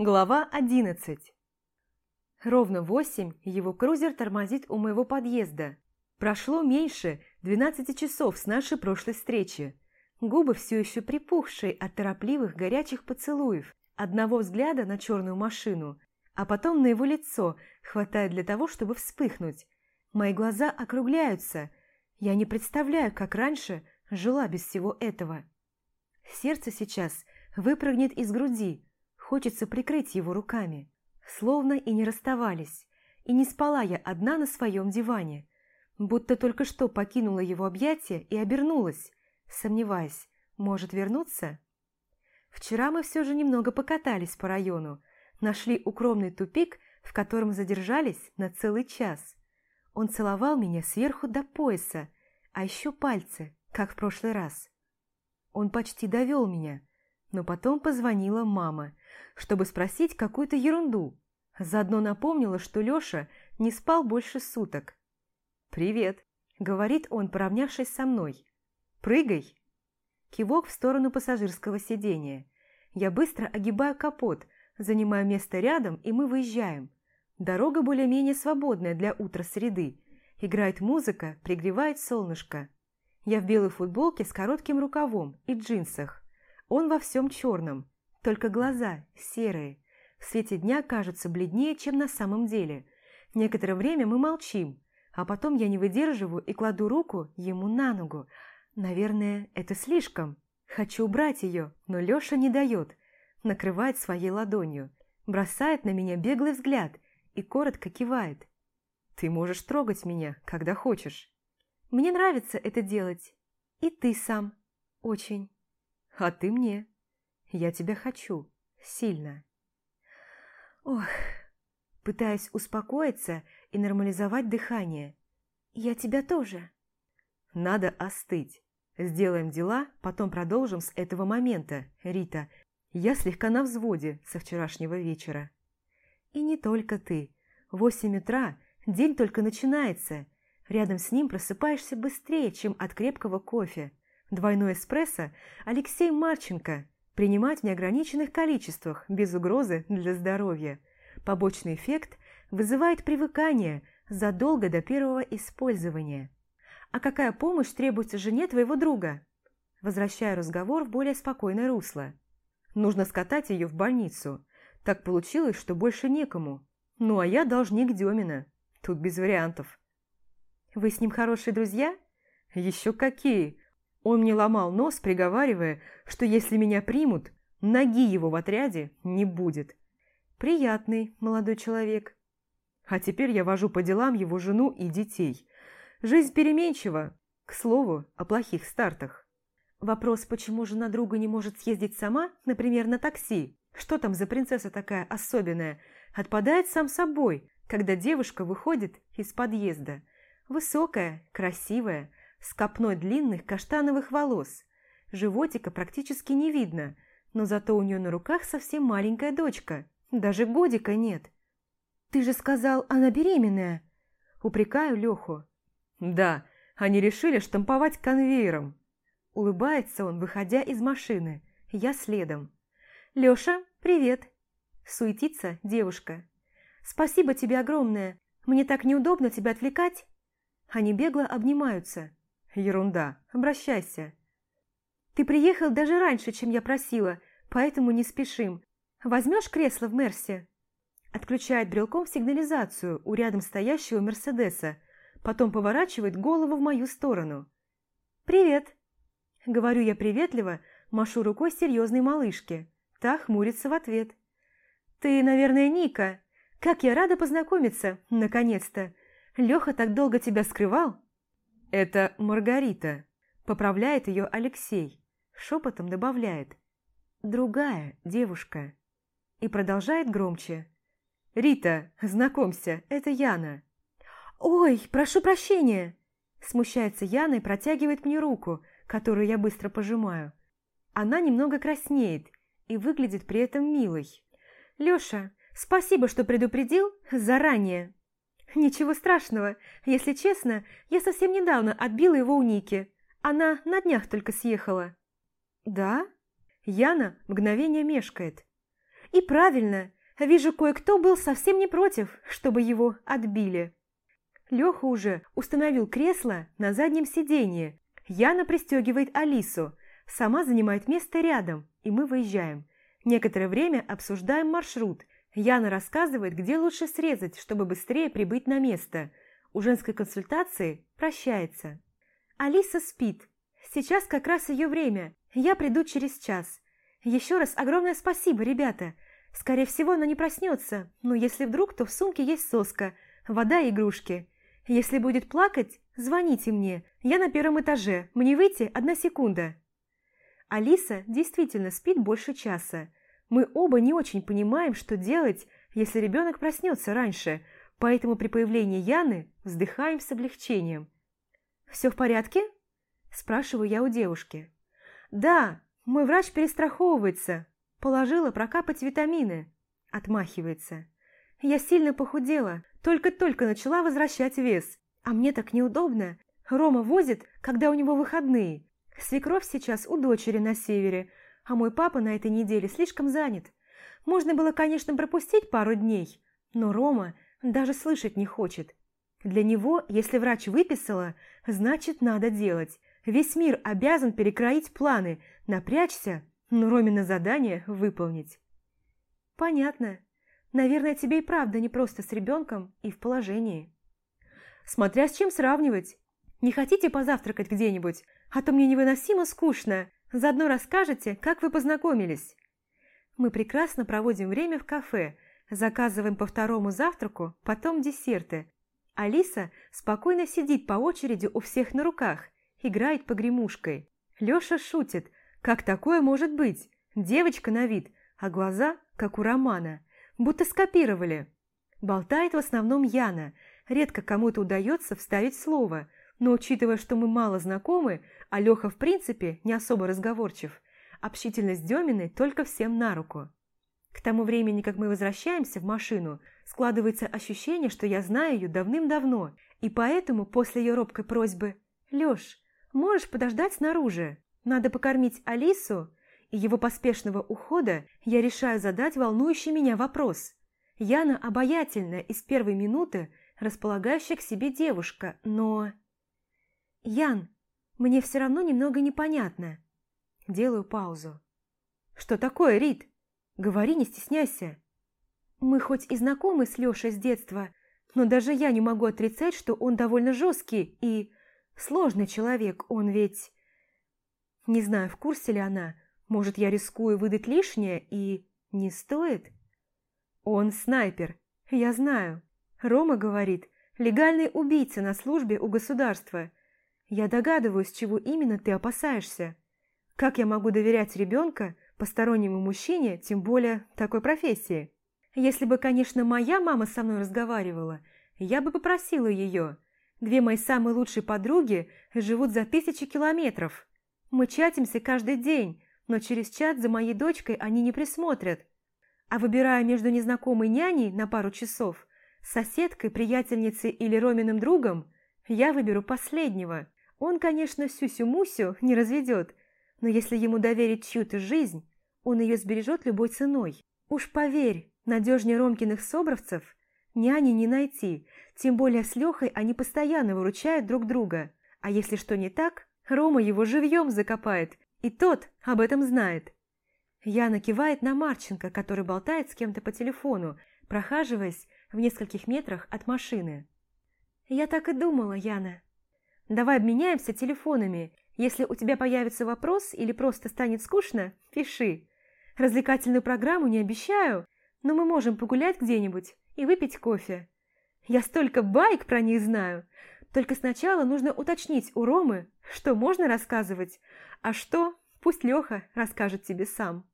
Глава 11 Ровно восемь его крузер тормозит у моего подъезда. Прошло меньше 12 часов с нашей прошлой встречи. Губы все еще припухшие от торопливых горячих поцелуев, одного взгляда на черную машину, а потом на его лицо хватает для того, чтобы вспыхнуть. Мои глаза округляются. Я не представляю, как раньше жила без всего этого. Сердце сейчас выпрыгнет из груди, Хочется прикрыть его руками. Словно и не расставались. И не спала я одна на своем диване. Будто только что покинула его объятия и обернулась, сомневаясь, может вернуться? Вчера мы все же немного покатались по району, нашли укромный тупик, в котором задержались на целый час. Он целовал меня сверху до пояса, а еще пальцы, как в прошлый раз. Он почти довел меня, но потом позвонила мама, чтобы спросить какую-то ерунду. Заодно напомнила, что Лёша не спал больше суток. «Привет», — говорит он, поравнявшись со мной. «Прыгай». Кивок в сторону пассажирского сидения. Я быстро огибаю капот, занимаю место рядом, и мы выезжаем. Дорога более-менее свободная для утра среды. Играет музыка, пригревает солнышко. Я в белой футболке с коротким рукавом и джинсах. Он во всем черном, только глаза серые. В свете дня кажутся бледнее, чем на самом деле. Некоторое время мы молчим, а потом я не выдерживаю и кладу руку ему на ногу. Наверное, это слишком. Хочу убрать ее, но Леша не дает. Накрывает своей ладонью, бросает на меня беглый взгляд и коротко кивает. «Ты можешь трогать меня, когда хочешь». «Мне нравится это делать. И ты сам. Очень». А ты мне. Я тебя хочу. Сильно. Ох, пытаясь успокоиться и нормализовать дыхание. Я тебя тоже. Надо остыть. Сделаем дела, потом продолжим с этого момента, Рита. Я слегка на взводе со вчерашнего вечера. И не только ты. Восемь утра день только начинается. Рядом с ним просыпаешься быстрее, чем от крепкого кофе. Двойной эспрессо Алексей Марченко принимать в неограниченных количествах, без угрозы для здоровья. Побочный эффект вызывает привыкание задолго до первого использования. А какая помощь требуется жене твоего друга? Возвращаю разговор в более спокойное русло. Нужно скатать ее в больницу. Так получилось, что больше некому. Ну а я должник Демина. Тут без вариантов. Вы с ним хорошие друзья? Еще какие! Он мне ломал нос, приговаривая, что если меня примут, ноги его в отряде не будет. Приятный молодой человек. А теперь я вожу по делам его жену и детей. Жизнь переменчива. К слову, о плохих стартах. Вопрос, почему жена друга не может съездить сама, например, на такси, что там за принцесса такая особенная, отпадает сам собой, когда девушка выходит из подъезда. Высокая, красивая, с копной длинных каштановых волос. Животика практически не видно, но зато у нее на руках совсем маленькая дочка, даже годика нет. «Ты же сказал, она беременная!» Упрекаю Леху. «Да, они решили штамповать конвейером». Улыбается он, выходя из машины. Я следом. «Леша, привет!» Суетится девушка. «Спасибо тебе огромное. Мне так неудобно тебя отвлекать». Они бегло обнимаются. Ерунда. Обращайся. Ты приехал даже раньше, чем я просила, поэтому не спешим. Возьмешь кресло в Мерсе? Отключает брелком сигнализацию у рядом стоящего Мерседеса, потом поворачивает голову в мою сторону. «Привет!» Говорю я приветливо, машу рукой серьезной малышке. Та хмурится в ответ. «Ты, наверное, Ника. Как я рада познакомиться, наконец-то. Леха так долго тебя скрывал?» «Это Маргарита», – поправляет ее Алексей, шепотом добавляет. «Другая девушка». И продолжает громче. «Рита, знакомься, это Яна». «Ой, прошу прощения!» Смущается Яна и протягивает мне руку, которую я быстро пожимаю. Она немного краснеет и выглядит при этом милой. «Лёша, спасибо, что предупредил заранее!» «Ничего страшного. Если честно, я совсем недавно отбила его у Ники. Она на днях только съехала». «Да?» Яна мгновение мешкает. И правильно, вижу, кое-кто был совсем не против, чтобы его отбили. Леха уже установил кресло на заднем сиденье. Яна пристегивает Алису, сама занимает место рядом, и мы выезжаем. Некоторое время обсуждаем маршрут. Яна рассказывает, где лучше срезать, чтобы быстрее прибыть на место. У женской консультации прощается. Алиса спит. Сейчас как раз ее время. Я приду через час. Еще раз огромное спасибо, ребята. Скорее всего, она не проснется, но если вдруг, то в сумке есть соска, вода и игрушки. Если будет плакать, звоните мне. Я на первом этаже. Мне выйти одна секунда. Алиса действительно спит больше часа. Мы оба не очень понимаем, что делать, если ребенок проснется раньше, поэтому при появлении Яны вздыхаем с облегчением. «Все в порядке?» – спрашиваю я у девушки. «Да, мой врач перестраховывается. Положила прокапать витамины». Отмахивается. «Я сильно похудела, только-только начала возвращать вес. А мне так неудобно. Рома возит, когда у него выходные. Свекровь сейчас у дочери на севере, а мой папа на этой неделе слишком занят. Можно было, конечно, пропустить пару дней, но Рома даже слышать не хочет. Для него, если врач выписала, значит, надо делать. Весь мир обязан перекроить планы, напрячься, но Ромина задание выполнить. Понятно. Наверное, тебе и правда не просто с ребенком и в положении. Смотря с чем сравнивать. Не хотите позавтракать где-нибудь? А то мне невыносимо скучно. Заодно расскажете, как вы познакомились. Мы прекрасно проводим время в кафе, заказываем по второму завтраку, потом десерты. Алиса спокойно сидит по очереди у всех на руках, играет погремушкой. Лёша шутит, как такое может быть? Девочка на вид, а глаза, как у Романа будто скопировали. Болтает в основном Яна, редко кому-то удается вставить слово, но учитывая, что мы мало знакомы, а Леха в принципе не особо разговорчив, общительность Деминой только всем на руку. К тому времени, как мы возвращаемся в машину, складывается ощущение, что я знаю ее давным-давно, и поэтому после ее робкой просьбы «Леш, можешь подождать снаружи? Надо покормить Алису и его поспешного ухода я решаю задать волнующий меня вопрос. Яна обаятельная и с первой минуты располагающая к себе девушка, но... Ян, мне все равно немного непонятно. Делаю паузу. Что такое, Рит? Говори, не стесняйся. Мы хоть и знакомы с Лешей с детства, но даже я не могу отрицать, что он довольно жесткий и сложный человек. Он ведь... Не знаю, в курсе ли она, может, я рискую выдать лишнее и... не стоит? Он снайпер, я знаю. Рома говорит, легальный убийца на службе у государства. Я догадываюсь, чего именно ты опасаешься. Как я могу доверять ребенка постороннему мужчине, тем более такой профессии? Если бы, конечно, моя мама со мной разговаривала, я бы попросила ее. Две мои самые лучшие подруги живут за тысячи километров. Мы чатимся каждый день, но через чат за моей дочкой они не присмотрят. А выбирая между незнакомой няней на пару часов, соседкой, приятельницей или Роминым другом, я выберу последнего. Он, конечно, Сюсю-Мусю не разведет, но если ему доверить чью-то жизнь, он ее сбережет любой ценой. Уж поверь, надежнее Ромкиных собровцев няни не найти, тем более с Лехой они постоянно выручают друг друга. А если что не так, Рома его живьем закопает и тот об этом знает. Яна кивает на Марченко, который болтает с кем-то по телефону, прохаживаясь в нескольких метрах от машины. «Я так и думала, Яна. Давай обменяемся телефонами. Если у тебя появится вопрос или просто станет скучно, пиши. Развлекательную программу не обещаю, но мы можем погулять где-нибудь и выпить кофе. Я столько байк про них знаю. Только сначала нужно уточнить у Ромы, что можно рассказывать, а что пусть Леха расскажет тебе сам.